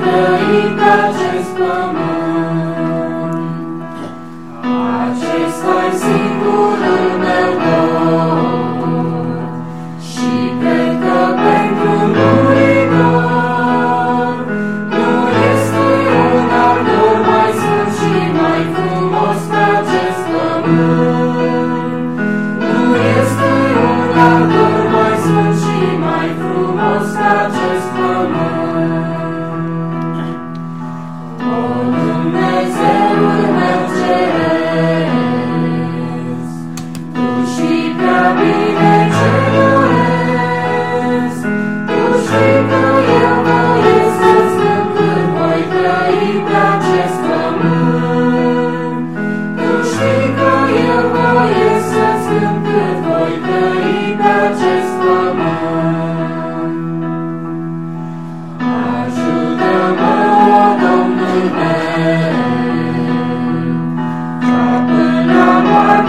Baby.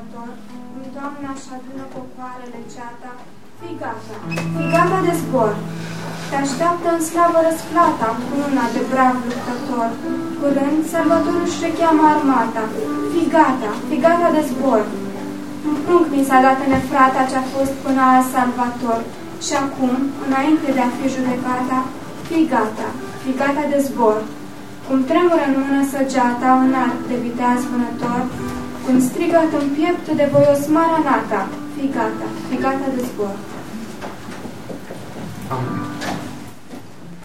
asemănător, în toamna și adună popoarele ceata, fii gata, fii gata de zbor. Te așteaptă în slavă răsplata, una de brav luptător. Curând, sărbătorul își recheamă armata. Fii gata, fii gata de zbor. Un prunc mi s-a dat nefrata ce-a fost până azi salvator. Și acum, înainte de a fi judecata, fii gata, fii gata de zbor. Cum tremură în mână săgeata, înalt de viteaz vânător, îmi strigat în piept de voios Maranata, fi gata, fi gata de zbor. Amin.